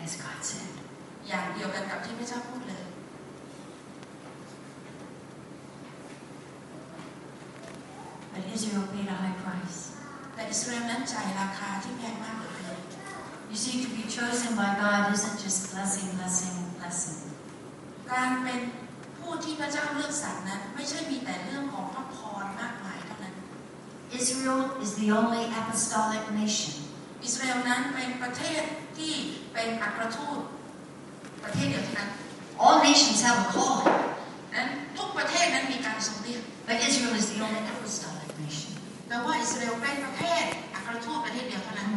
As God said. อย่างเดียวกันกับที่พระเจ้าพูดเลย But Israel paid a high price. แต่อิสราเอลนั้นจ่ายราคาที่แพงมากเหลือเกิน You see, to be chosen by God isn't just blessing, blessing, blessing. การเป็นผู้ที่พระเจ้าเลือกสรรนั้นไม่ใช่มีแต่เรื่องของพระพรมากมายเท่านั้น Israel is the only apostolic nation อิสราเอลนั้นเป็นประเทศที่เป็นอัครทูตประเทศเดียวเท่านั้น All nations have a calling, นั้นทุกประเทศนั้นมีการทรงเรียก but Israel is the only apostolic แต่ว่าอิสราเอลเป็นประเทศอัครทูตประเทศเดียวเท่านั้น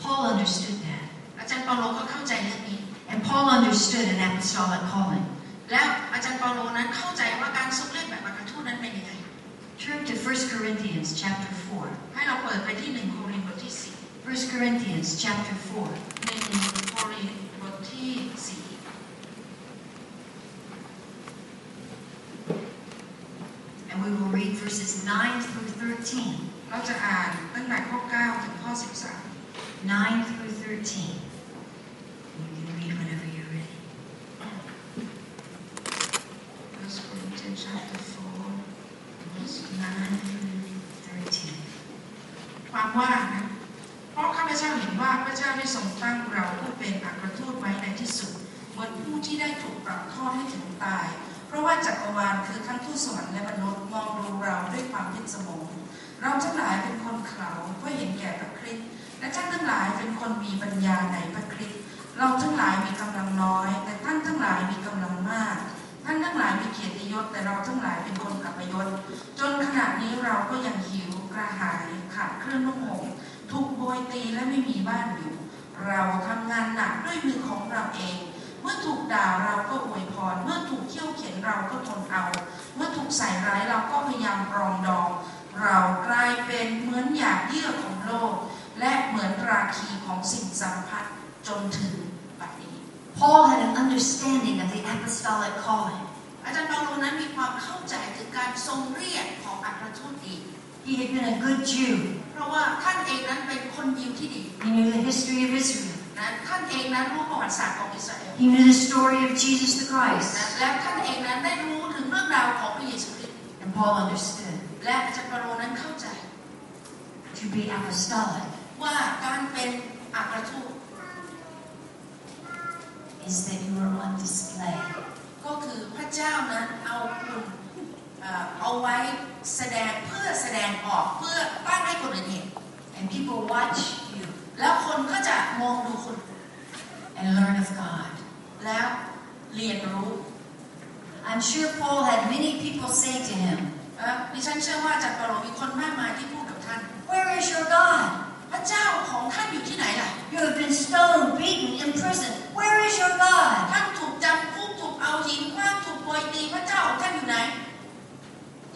Paul understood that อาจารย์เปาโลก็เข้าใจเรื่องนี้ and Paul understood an apostolic calling แล้วอาจารย์เปาโลนั้นเข้าใจว่าการทรงเลือกแบบอัครทูตนั้นเป็นยังไง Turn to 1 Corinthians chapter 4ให้เราเปิดไปที่1โครินธ์บทที่4 1 Corinthians chapter 4 1โครินธ์บทที่4 read verses 9 through 13. เราจะอ่านตั้งแต่ข้อ 9 ถึงข้อ 13 9 through 13. You can read whenever you're ready. First Corinthians chapter 4 verse 9 through 13. ความว่านะเพราะข้าพเจ้าเห็นว่าพระเจ้าได้ทรงตั้งเราผู้เป็นอัครทูตไว้ในที่สุดเหมือนผู้ที่ได้ถูกปรับทอดให้ถึงตาย เพราะว่าจักรวาลคือทั้งทูตสวรรค์และมนุษย์มองดูเราด้วยความพิศมงเราทั้งหลายเป็นคนเขาเพื่อเห็นแก่พระคริสต์และท่านทั้งหลายเป็นคนมีปัญญาในพระคริสต์เราทั้งหลายมีกำลังน้อย แต่ท่านทั้งหลายมีกำลังมาก ท่านทั้งหลายมีเกียรติยศแต่เราทั้งหลายเป็นคนอัปยศจนขณะนี้เราก็ยังหิวกระหายขาดเครื่องนุ่งห่มถูกโบยตีและไม่มีบ้านอยู่ เราทำงานหนักด้วยมือของเราเอง เมื่อถูกด่าเราก็อวยพร เมื่อถูกเขี่ยวเข็นเราก็ทนเอา เมื่อถูกใส่ร้ายเราก็พยายามปรองดอง เรากลายเป็นเหมือนหยาดเยื่อของโลก และเหมือนราคีของสิ่งสัมผัสจนถึงปัจจุบัน Paul had an understanding of the apostolic calling. อาจารย์เปาโลนั้นมีความเข้าใจถึงการทรงเรียกของอัครทูตอีก He had been a good Jew. เพราะว่าท่านเองนั้นเป็นคนยิวที่ดี He knew the history of Israel. นะท่านเองนั้นรู้ประวัติศาสตร์ของอิสราเอล He knew the story of Jesus the Christ. นะและท่านเองนั้นได้รู้ถึงเรื่องราวของพระเยซูคริสต์ And Paul understood และอาจารย์เปาโลนั้นเข้าใจ to be apostolic ว่าการเป็นอัครทูต is that you are on display. ก็คือพระเจ้านั้นเอาคุณเอ่อเอาไว้แสดงเพื่อแสดงออกเพื่อตั้งให้คนอื่นเห็น And people watch you แล้วคนก็จะมองดูคุณ and learn of God. แล้วเรียนรู้ I'm sure Paul had many people say to him, อ่อดิฉันเชื่อว่าจารย์เปาโลมีคนมากมายที่พูดกับท่าน Where is your God? พระเจ้าของท่านอยู่ที่ไหนล่ะ You have been stoned, beaten, imprisoned. Where is your God? ท่านถูกจำคุกถูกเอาหินคว้างถูกโปรยตีพระเจ้าของท่านอยู่ไหน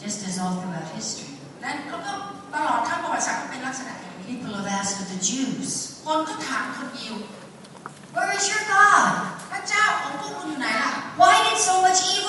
Just as all throughout history, นั้นแล้วก็ตลอดทั้งประวัติศาสตร์ก็เป็นลักษณะ people have asked of the Jews, คนก็ถามคนยิว Where is your God? พระเจ้าของพวกคุณอยู่ไหนล่ะ Why did so much evil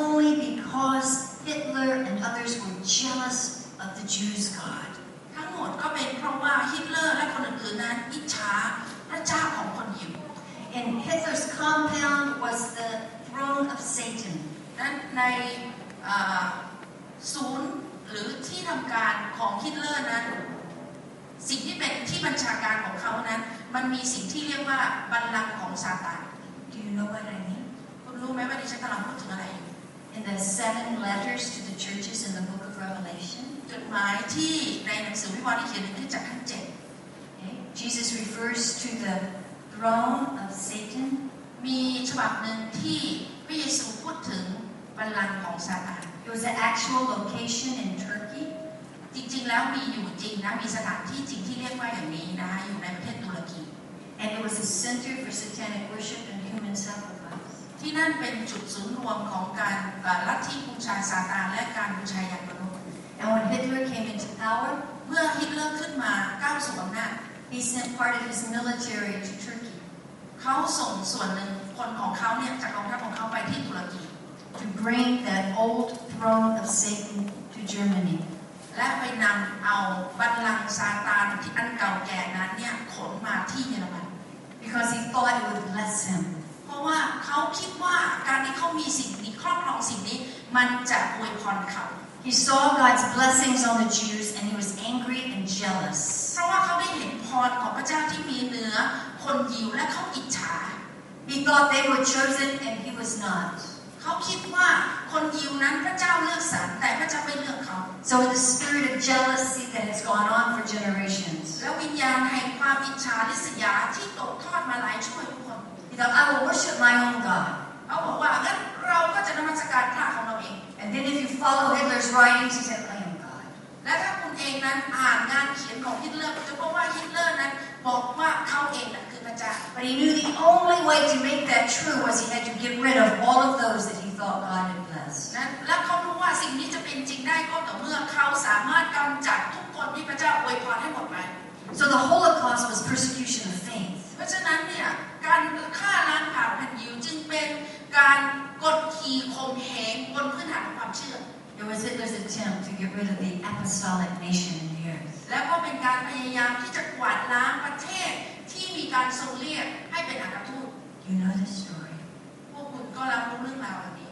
was only because Hitler and others were jealous of the Jews' God. ทั้งหมดก็เป็นเพราะว่าฮิตเลอร์และคนอื่นๆนั้นอิจฉาพระเจ้าของคนยิว And Hitler's compound was the throne of Satan. นั้นในเอ่อศูนย์หรือที่ทำการของฮิตเลอร์นั้น สิ่งที่เป็นที่บัญชาการของเขานั้น มันมีสิ่งที่เรียกว่าบัลลังก์ของซาตาน Do you know what I mean? คุณรู้ไหมว่าดิฉันกำลังพูดถึงอะไรอยู่ In the seven letters to the churches in the book of Revelation, จดหมายที่ในหนังสือวิวรณ์ที่เขียนในคริสตจักรทั้งเจ็ด okay, Jesus refers to the throne of Satan มีฉบับหนึ่งที่พระเยซูพูดถึงบัลลังก์ของซาตาน It was the actual location in Turkey. จริงๆ แล้วมีอยู่จริงนะ มีสถานที่จริงที่เรียกว่าอย่างนี้นะคะอยู่ในประเทศตุรกี And it was a center for satanic worship and human sacrifice. ที่นั่นเป็นจุดศูนย์รวมของการเอ่อลัทธิบูชาซาตานและการบูชายันมนุษย์ And when Hitler came into power, เมื่อฮิตเลอร์ขึ้นมาก้าวสู่อำนาจ he sent part of his military to Turkey เขาส่งส่วนหนึ่งคนของเขาเนี่ยจากกองทัพของเขาไปที่ตุรกี to bring that old throne of Satan to Germany. และไปนำเอาบัลลังก์ซาตานที่อันเก่าแก่นั้นเนี่ยขนมาที่เยอรมัน Because he thought it would bless him. เพราะว่าเขาคิดว่าการที่เขามีสิ่งนี้ครอบครองสิ่งนี้มันจะอวยพรเขา He saw God's blessings on the Jews and he was angry and jealous. เพราะว่าเขาได้เห็นพรของพระเจ้าที่มีเหนือคนยิวและเขาอิจฉา He thought they were chosen and he was not. เขาคิดว่าคนยิวนั้นพระเจ้าเลือกสรรแต่พระเจ้าไม่เลือกเขา So the spirit of jealousy that has gone on for generations. แล้ววิญญาณแห่งความอิจฉาริษยาที่ตกทอดมาหลายชั่วอายุค น He thought, I will worship my own God. เขาบอกว่างั้นเราก็จะนมัสการพระของเราเอง And then if you follow Hitler's writings, he said, I am God. และถ้าคุณเองนั้นอ่านงานเขียนของฮิตเลอร์จะพบว่าฮิตเลอร์นั้นบอกว่าเขาเองนั้นคือพระเจ้า But he knew the only way to make that true was he had to get rid of all of those that he thought God had blessed. และและเขารู้ว่าสิ่งนี้จะเป็นจริงได้ก็ต่อเมื่อเขาสามารถกำจัดทุกคนที่พระเจ้าอวยพรให้หมดไป So the Holocaust was persecution of faith. เพ ราะฉะนั้นเนี่ยการฆ่าล้างผ่าแผ่นดินจึงเป็นการกดขี่ข่มเหงบนพื้นฐานของความเชื่อ It was Hitler's attempt to get rid of the apostolic nation in the earth. และก็เป็นการพยายามที่จะกวาดล้างประเทศที่มีการทรงเรียกให้เป็นอาณาทูต You know the story. พวกคุณก็รับรู้เรื่องราวเหล่านี้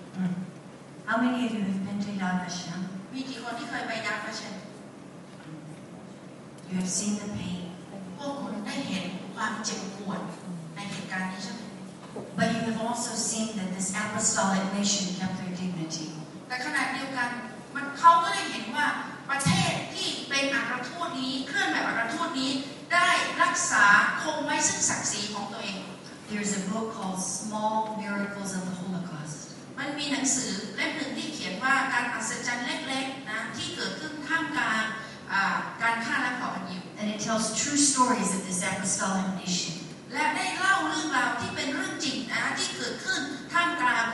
How many of you have been to Yad Vashem? มีกี่คนที่เคยไปยักษ์พระเชน You have seen the pain. พวกคุณได้เห็น ความเจ็บปวดในเหตุการณ์นี้ใช่ไหม But you have also seen that this apostolic nation kept their dignity. แต่ขณะเดียวกันมันเขาก็ได้เห็นว่าประเทศที่เป็นอาณาทูตนี้เคลื่อนแบบอาณาทูตนี้ได้รักษาคงไว้ซึ่งศักดิ์ศรีของตัวเอง There's a book called Small Miracles of the Holocaust. มันมีหนังสือเล่มหนึ่งที่เขียนว่าการอัศจรรย์เล็กๆ tells true stories of this apostolic nation. และได้เล่าเรื่องราวที่เป็นเรื่องจริงนะที่เกิดขึ้นท่ามกลาง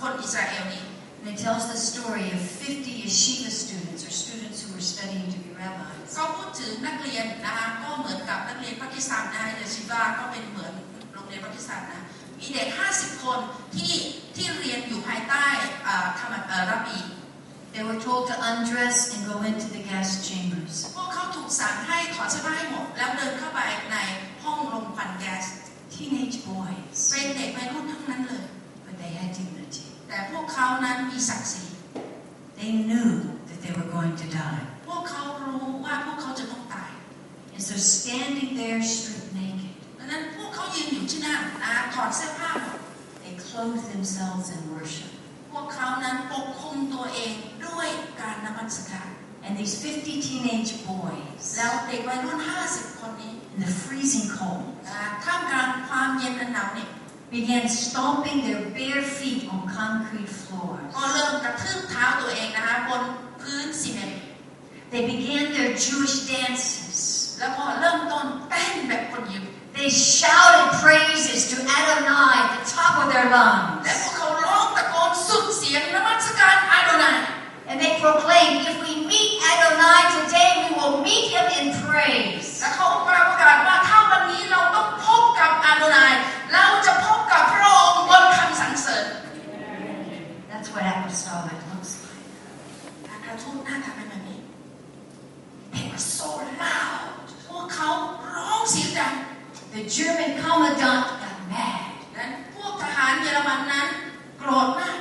คนอิสราเอลนี้ And it tells the story of 50 yeshiva students or students who were studying to be rabbis. ก็พูดถึงนักเรียนนะคะก็เหมือนกับนักเรียนปากีสถานนะเยชิวาก็เป็นเหมือนโรงเรียนปากีสถานนะมีเด็ก 50 คนที่ที่เรียนอยู่ภายใต้ธรรมรับบี They were told to undress and go into the gas chambers. พวกเขาถูกสั่งให้ถอดเสื้อผ้าให้หมด แล้วเดินเข้าไปในห้องลมควันแก๊ส Teenage boys. เป็นเด็กวัยรุ่นทั้งนั้นเลย But they had dignity. แต่พวกเขานั้นมีศักดิ์ศรี They knew that they were going to die. พวกเขารู้ว่าพวกเขาจะต้องตาย And so standing there stripped naked, ดังนั้นพวกเขายืนอยู่ที่นั่นนะถอดเสื้อผ้าหมด they clothed themselves in worship. พวกเขานั้นปกคลุมตัวเองด้วยการนมัสการ And these 50 teenage boys, แล้วเด็กวัยรุ่น 50 คนนี้ in the freezing cold, นะท่ามกลางความเย็นอันหนาวเหน็บ began stomping their bare feet on concrete ก็ floors. เริ่มกระทืบเท้าตัวเองนะคะบนพื้นซีเมนต์ They began their Jewish dances. แล้วก็เริ่มต้นเต้นแบบคนยิว They shouted praises to Adonai at the top of their และ lungs. พวกเขาร้องตะ โกนสุดเสียงนมัสการอาโดนัย And they proclaimed, if we meet Adonai today, we will meet him in praise. และเขาประกาศว่าถ้าวันนี้เราต้องพบกับอาโดนัยเราจะพบกับพระองค์บนคำสรรเสริญ That's what apostolic looks like. อาณาทูตหน้าตาเป็นแบบนี้ They were so loud พวกเขาร้องเสียงดัง The German commandant got mad. นั้นพวกทหารเยอรมันนั้นโกรธมาก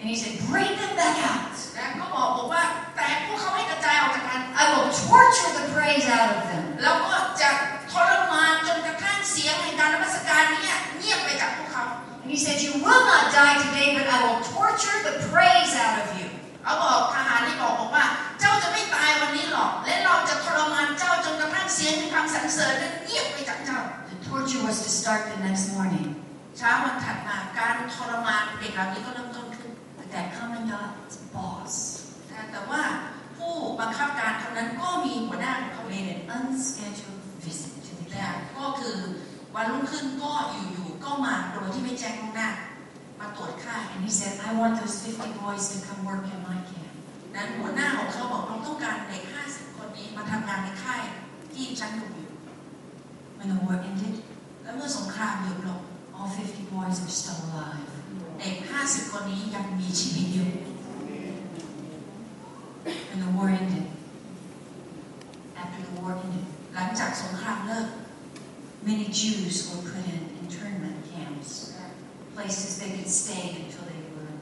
And he said, bring them back out. และก็บอกบอกว่าแต่พวกเขาให้กระจายออกจากกัน I will torture the praise out of them. แล้วก็จะทรมานจนกระทั่งเสียงแห่งการนมัสการเนี้เงียบไปจากพวกเขา And he said, you will not die today, but I will torture the praise out of you. เขาบอกทหารนี่บอกบอกว่า เจ้าจะไม่ตายวันนี้หรอก และเราจะทรมานเจ้าจนกระทั่งเสียงแห่งคำสรรเสริญนั้นเงียบไปจากเจ้า The torture was to start the next morning. เช้าวันถัดมาการทรมานเด็กเหล่านี้ก็เริ่มต้นขึ้น But that commandant's boss นะแต่ว่าผู้บังคับการคนนั้นก็มีหัวหน้าของเขาเอง made an unscheduled visit to the นะ camp. ก็คือวันรุ่งขึ้นก็อยู่ๆก็มาโดยที่ไม่แจ้งล่วงหน้า มาตรวจค่าย And he said, I want those 50 boys to come work in my camp. นั้นหัวหน้าของเขาบอกเราต้องการเด็ก 50 คนนี้มาทำงานในค่ายที่ฉันอยู่อยู่ When the war ended, และเมื่อสงครามหยุดลง all 50 boys are still alive. เด็ก 50 คนนี้ยังมีชีวิตอยู่ When the war ended, after the war ended, หลังจากสงครามเลิก many Jews were put in internment camps, places they could stay until they were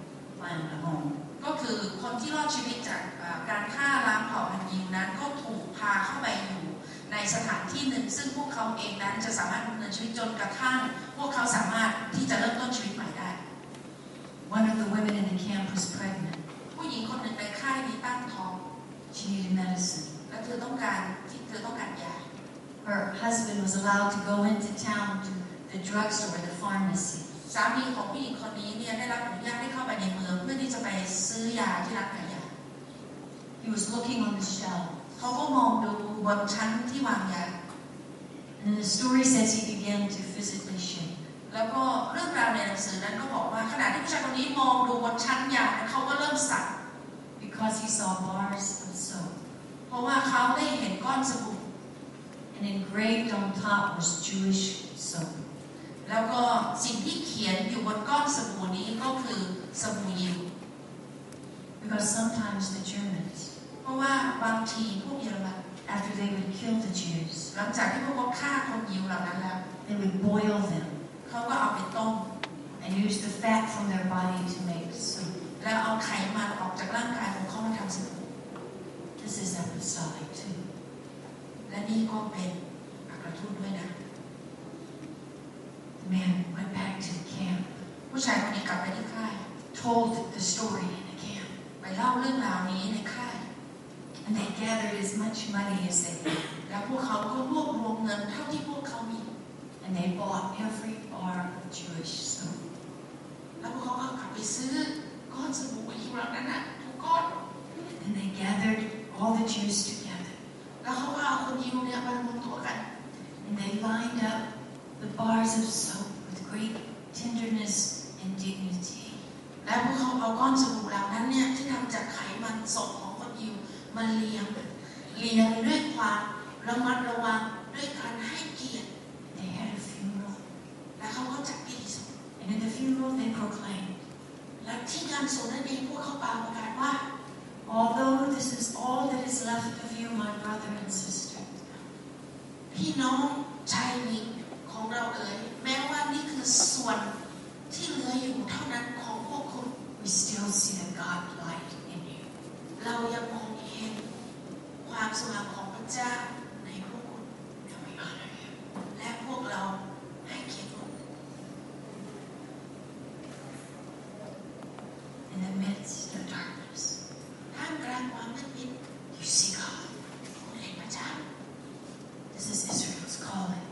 found a home. ก็คือคนที่รอดชีวิตจากอ่าการฆ่าล้างเผ่าพันธุ์ยิวนั้นก็ถูกพาเข้าไปอยู่ใน สถานที่หนึ่ง ซึ่งพวกเขาเองนั้นจะสามารถดำเนินชีวิตจนกระทั่ง พวกเขาสามารถที่จะเริ่มต้นชีวิตใหม่ได้ One of the women in the camp was pregnant. ผู้หญิงคนหนึ่งในค่ายนี้ตั้งท้อง She needed medicine. และเธอต้องการที่เธอต้องการยา Her husband was allowed to go into town to the drugstore, the pharmacy. สามีของผู้หญิงคนนี้เนี่ยได้รับอนุญาตให้เข้าไปในเมืองเพื่อที่จะไปซื้อยาที่ร้านขายยา He was looking on the shelf. เขาก็มองดูบนชั้นที่วางยา And the story says he began to physically shake. แล้วก็เรื่องราวในหนังสือนั้นก็บอกว่าขณะที่ผู้ชายคนนี้มองดูบนชั้นยาเขาก็เริ่มสั่น because he saw bars of soap. เพราะว่าเขาได้เห็นก้อนสบู่ And engraved on top was Jewish soap. แล้วก็สิ่งที่เขียนอยู่บนก้อนสบู่นี้ก็คือสบู่ยิว Because sometimes the Germans, ราะว่าบางทีพวกเยอรมัน after they would kill the Jews, หลังจากที่พวกเขาฆ่าคนยิวเหล่านั้นแล้ว they would boil them เขาก็เอาไปต้ม and use the fat from their body to make soap. แล้วเอาไขมันออกจากร่างกายของเขามาทำสบู่ This is apostolic too. และนี่ก็เป็นอักทูตด้วยนะ The man went back to the camp, ผู้ชายคนนี้กลับไปที่ค่าย told the story in the camp, ไปเล่าเรื่องราวนี้ในค่าย and they gathered as much money as they could, แล้วพวกเขาก็รวบรวมเงินเท่าที่พวกเขามี and they bought every bar of Jewish soap. แล้วพวกเขาก็กลับไปซื้อก้อนสบู่ยิวเหล่านั้นนะทุกก้อน And they gathered all the Jews together, แล้วเขาก็เอาคนยิวเนี่ยมารวมตัวกัน and they lined up the bars of soap with great tenderness and dignity. และพวกเขาเอาก้อนสบู่เหล่านั้นเนี่ยที่ทำจากไขมันสดของคนยิว ง มาเลี้ยงเลี้ยงด้วยความระมัดระวังด้วยการให้เกียรติ They had a funeral, และเขาก็จัดพิธีศพ and in the funeral they proclaimed, และที่งานศพนั่นเองพวกเขาเป่าประกาศว่า Although this is all that is left of you, my brother and sister, พี่น้องชายหญิงของเราเอ๋ยแม้ว่านี่คือส่วนที่เหลืออยู่เท่านั้นของพวกคุณ we still see the God light in you. เรายังมองเห็น ความสว่างของพระเจ้าในพวกคุณ And we honor you. และพวกเราให้เกียรติคุณ In the midst of darkness, ท่ามกลางความมืดมิด you see God. คุณเห็นพระเจ้า This is Israel's calling.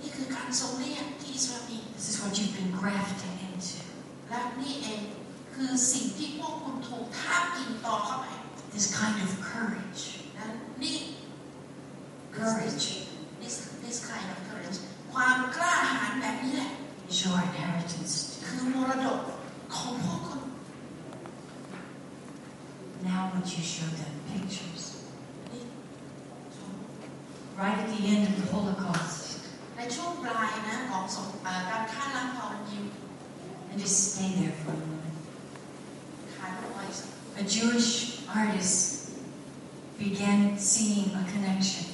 นี่คือการทรงเรียกที่อิสราเอล This is what you've been grafted into. และนี่เองคือสิ่งที่พวกคุณถูกทาบกินต่อเข้าไป This kind of courage. นั้นนี่ courage. This this kind of courage. ความกล้าหาญแบบนี้แหละ is your inheritance. คือมรดกของพวกคุณ now would you show them pictures? Right at the end of the Holocaust. ในช่วงปลายนะของสงการฆ่าล้างเผ่ายิว uh, and just stay there for a moment. A Jewish artist began seeing a connection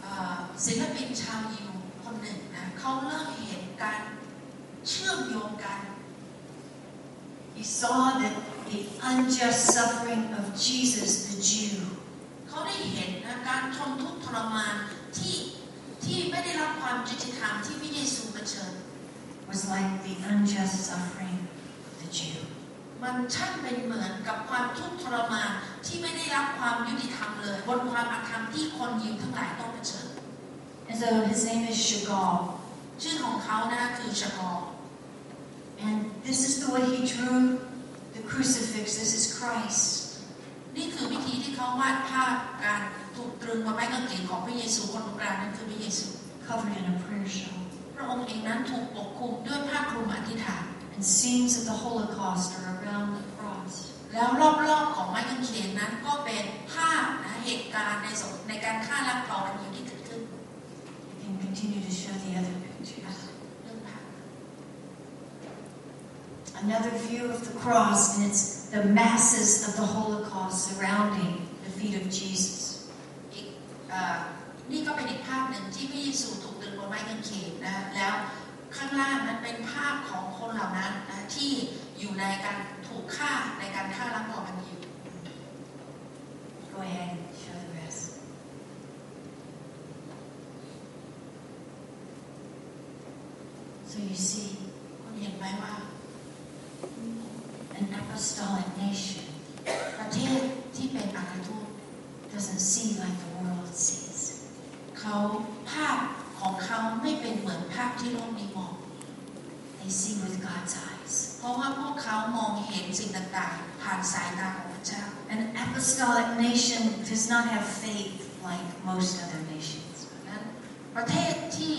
เอ่อศิลปินชาวยิวคนหนึ่งนะเขาเริ่มเห็นการเชื่อมโยงกัน He saw that the unjust suffering of Jesus, the Jew, เขาได้เห็นนะการทนทุกข์ทรมานที่ที่ไม่ได้รับความยุติธรรมที่พระเยซูเผชิญ was like the unjust suffering of the Jew. มันช่างเป็นเหมือนกับความทุกข์ทรมานที่ไม่ได้รับความยุติธรรมเลยบนความอาธรรมที่คนยิวทั้งหลายต้องเผชิญ And so his name is Chagall. ชื่อของเขานะคือชกอ And this is the way he drew the crucifix. This is Christ. นี่คือวิธีที่เขาวาดภาพการถูกตรึงบนไม้กางเขนของพระเยซูคนตรงกลางนั้นคือพระเยซู covered in a prayer shawl. พระองค์เองนั้นถูกปกคลุมด้วยผ้าคลุมอธิษฐาน and scenes of the Holocaust are around the cross. You can continue to show the other pictures. Ah, Another view of the cross and it's the masses of the Holocaust surrounding the feet of Jesus. Uh, นี่ก็เป็นอีกภาพหนึ่งที่พระเยซูถูกดึงบนไม้กางเขนนะแล้ว ข้างล่างนั้นเป็นภาพของคนเหล่านั้นนะที่อยู่ในการถูกฆ่าในการฆ่าล้างเผ่าพันธุ์ยิว Go ahead and show the rest. So you see, คุณเห็นไหมว่า an apostolic nation ประเทศที่เป็นอาณาทูต doesn't see like the world sees. เขาภาพของเขาไม่เป็นเหมือนภาพที่โลกนี้มอง They see with God's eyes. เพราะว่าพวกเขามองเห็น สิ่งต่างๆ ผ่านสายตาของพระเจ้า An apostolic nation does not have faith like most other nations. นั้นประเทศที่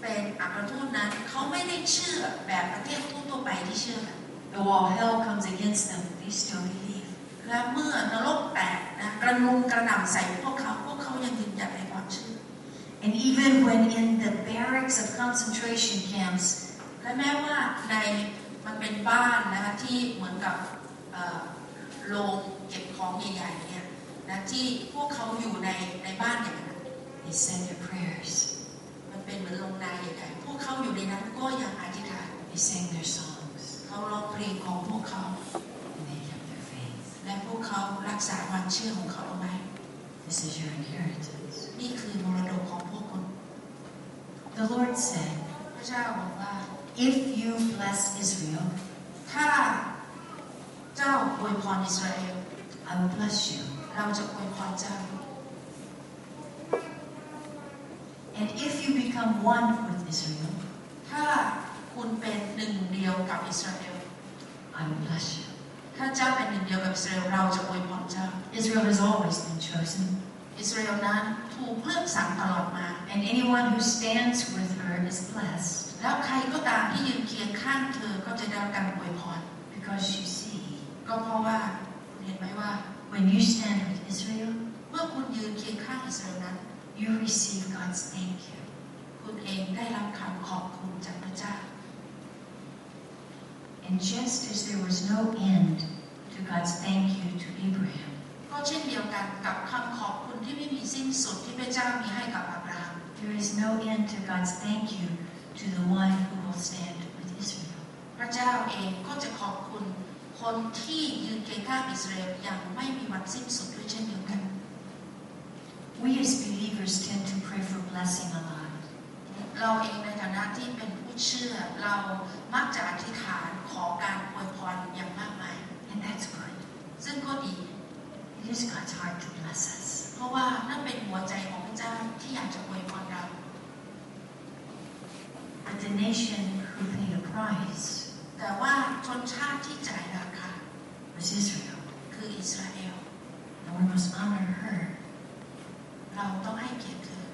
เป็นอัครทูตนั้นเขาไม่ได้เชื่อแบบประเทศทั่วไปที่เชื่อกัน Though all hell comes against them, they still believe. และเมื่อนรกแตกนะกระนุงกระหน่ำใส่พวกเขาพวกเขายังยืนหยัดในความเชื่อ And even when in the barracks of concentration camps, และแม้ว่าใน มันเป็นบ้านนะคะที่เหมือนกับเอ่อโรงเก็บของใหญ่ๆเนี่ยนะที่พวกเขาอยู่ในในบ้านอย่างนั้น they said their prayers, มันเป็นเหมือนโรงนาใหญ่ๆพวกเขาอยู่ในนั้นก็ยังอธิษฐาน they sang their songs, เขาร้องเพลงของพวกเขา and they kept their faith. และพวกเขารักษาความเชื่อของเขาเอาไว้ This is your inheritance. นี่คือมรดกของพวกคุณ The Lord said, พระเจ้าบอกว่า If you bless Israel, ถ้าเจ้าอวยพรอิสราเอล I will bless you. เราจะอวยพรเจ้า And if you become one with Israel, ถ้าคุณเป็นหนึ่งเดียวกับอิสราเอล I will bless you. ถ้าเจ้าเป็นหนึ่งเดียวกับอิสราเอลเราจะอวยพรเจ้า Israel has always been chosen, อิสราเอลนั้นถูกเลือกสรรตลอดมา and anyone who stands with her is blessed แล้วใครก็ตามที่ยืนเคียงข้างเธอก็จะได้รับการอวยพร because you see, ก็เพราะว่าคุณเห็นไหมว่า when you stand with Israel, เมื่อคุณยืนเคียงข้างอิสราเอลนั้น you receive God's thank you. คุณเองได้รับคำขอบคุณจากพระเจ้า And just as there was no end to God's thank you to Abraham, ก็เช่นเดียวกันกับคำขอบคุณที่ไม่มีสิ้นสุดที่พระเจ้ามีให้กับอับราฮัม there is no end to God's thank you to the one who will stand with Israel. พระเจ้าเองก็จะขอบคุณคนที่ยืนเคียงข้างอิสราเอลอย่างไม่มีวันสิ้นสุดด้วยเช่นเดียวกัน We as believers tend to pray for blessing a lot. เราเองในฐานะที่เป็นผู้เชื่อเรามักจะอธิษฐานขอการอวยพรอย่างมากมาย And that's good. ซึ่งก็ดี It is God's heart to bless us. เพราะว่านั่นเป็นหัวใจของพระเจ้าที่อยากจะอวยพรเรา But the nation who paid a price แต่ว่าชนชาติที่จ่ายราคา was Israel. คืออิสราเอล And we must honor her เราต้องให้เกียรติเธอ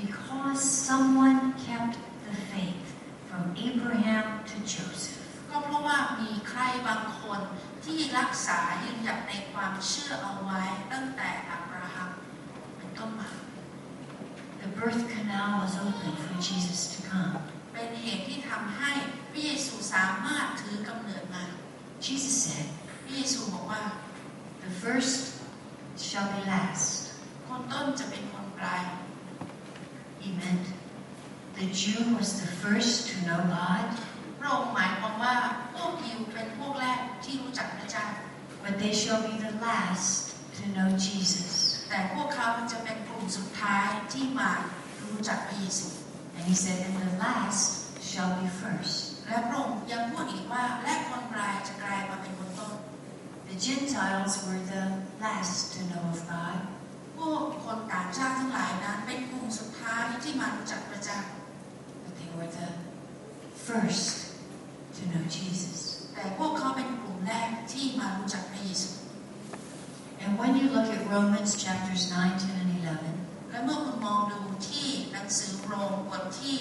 because someone kept the faith from Abraham to Joseph. ก็เพราะว่ามีใครบางคนที่รักษายืนหยัดในความเชื่อเอาไว้ตั้งแต่อับราฮัมเป็นต้นมา The birth canal was open for Jesus to come. เป็นเหตุที่ทำให้พระเยซูสามารถถือกำเนิดมา Jesus said, พระเยซูบอกว่า The first shall be last. คนต้นจะเป็นคนปลาย He meant the Jew was the first to know God, พระองค์หมายความว่าพวกยิวเป็นพวกแรกที่รู้จักพระเจ้า but they shall be the last to know Jesus. แต่พวกเขาจะเป็นกลุ่มสุดท้ายที่มารู้จักพระเยซู And he said, And the last shall be first. และพระองค์ยังพูดอีกว่าและคนปลายจะกลายมาเป็นคนต้น The Gentiles were the last to know of God, พวกคนต่างชาติทั้งหลายนั้นเป็นกลุ่มสุดท้ายที่มารู้จักพระเจ้า but they were the first to know Jesus. แต่พวกเขาเป็นกลุ่มแรกที่มารู้จักพระเยซู And when you look at Romans chapters 9, 10, and 11, และเมื่อคุณมองดูที่หนังสือโรมบทที่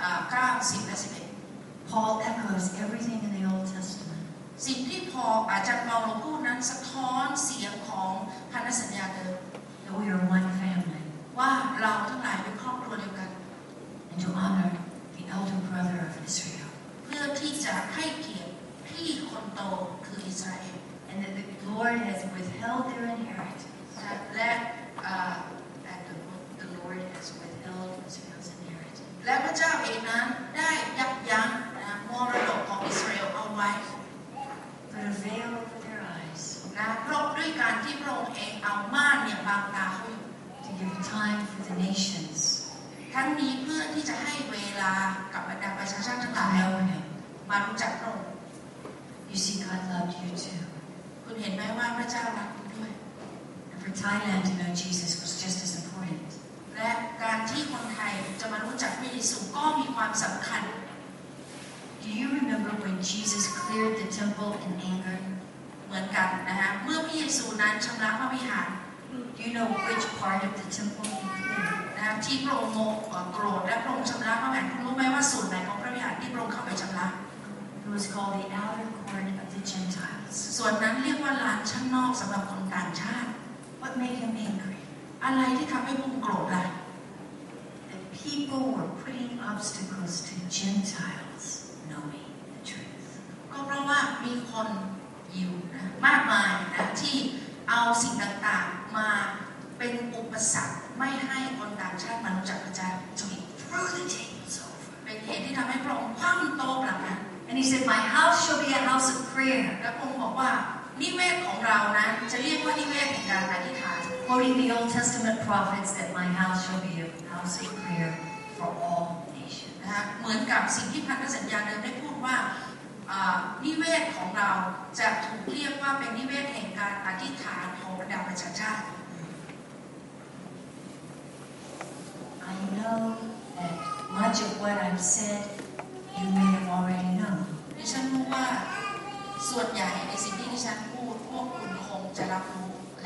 อ่า9 10และ 11 Paul echoes everything in the Old Testament. สิ่งที่พออาจารย์เปาโลพูดนั้นสะท้อนเสียงของพันธสัญญาเดิม that we are one family, ว่าเราทั้งหลายเป็นครอบครัวเดียวกัน and to honor the elder brother of Israel, เพื่อที่จะให้เกียรติพี่คนโตคืออิสราเอล and that the Lord has withheld their inheritance. และอ่า That the, the Lord has withheld Israel's inheritance. และพระเจ้าเองนั้นได้ยับยั้ง มว่าพระเจ้ารักคุณด้วย And for Thailand to know Jesus was just as important. และการที่คนไทยจะมารู้จักพระเยซูก็มีความสำคัญ Do you remember when Jesus cleared the temple in anger? เหมือนกันนะคะเมื่อพระเยซูนั้นชำระพระวิหาร Do you know which part of the temple He cleared? นะที่พระองค์โกรธและพระองค์ชำระพระแหวนคุณรู้ไหมว่าส่วนไหนของพระวิหารที่พระองค์เข้าไปชำระ It was called the outer court of the Gentiles. ส่วนนั้นเรียกว่าลานชั้นนอกสำหรับคนต่างชาติ What made him angry? อะไรที่ทำให้พระองค์โกรธล่ะ That people were putting obstacles to Gentiles knowing the truth. ก็เพราะว่ามีคนอยู่นะมากมายนะที่เอาสิ่งต่างๆมาเป็นอุปสรรคไม่ให้คนต่างชาติมารู้จักพระเจ้า So he threw the tables over. เป็นเหตุที่ทำให้พระองค์คว่ำโต๊ะกลับมา And he said, My house shall be a house of prayer. และพระองค์บอกว่านิเวศของเรานั้นจะเรียกว่านิเวศแห่งการอธิษฐาน Quoting the Old Testament prophets, that my house shall be a house of prayer for all nations. นะคะเหมือนกับสิ่งที่พันธสัญญาเดิมได้พูดว่าอ่านิเวศของเราจะถูกเรียกว่าเป็นนิเวศแห่งการอธิษฐานของบรรดาประชาชาติ I know that much of what I've said you may รู้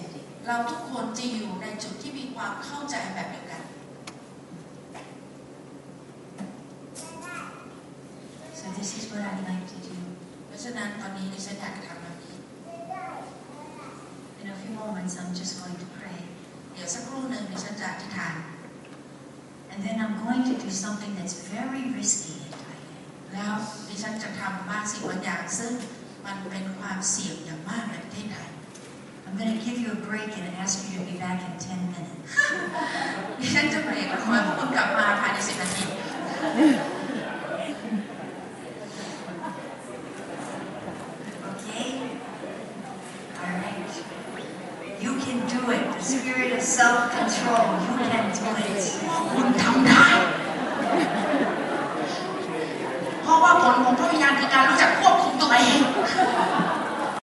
เราทุกคนจะอยู่ในจุดที่มีความเข้าใจแบบเดียวกัน So this is what I'd like to do. เพราะฉะนั้นตอนนี้ดิฉันอยากจะทำแบบนี้ In a few moments, I'm just going to pray. เดี๋ยวสักครู่หนึ่งดิฉันจะอธิษฐาน And then I'm going to do something that's very risky in Thailand. แล้วดิฉันจะทำบางสิ่งบางอย่างซึ่งมันเป็นความเสี่ยงอย่างมากในประเทศไทย I'm going to give you a break and ask you to be back in 10 minutes. ดิฉันจะเบรกแล้วขอให้พวกคุณกลับมาภายในสิบนาที Okay? All right. You can do it. The spirit of self-control. You can do it. คุณทำได้ เพราะว่าผลของพระวิญญาณคือการรู้จักควบคุมตัวเอง Oh,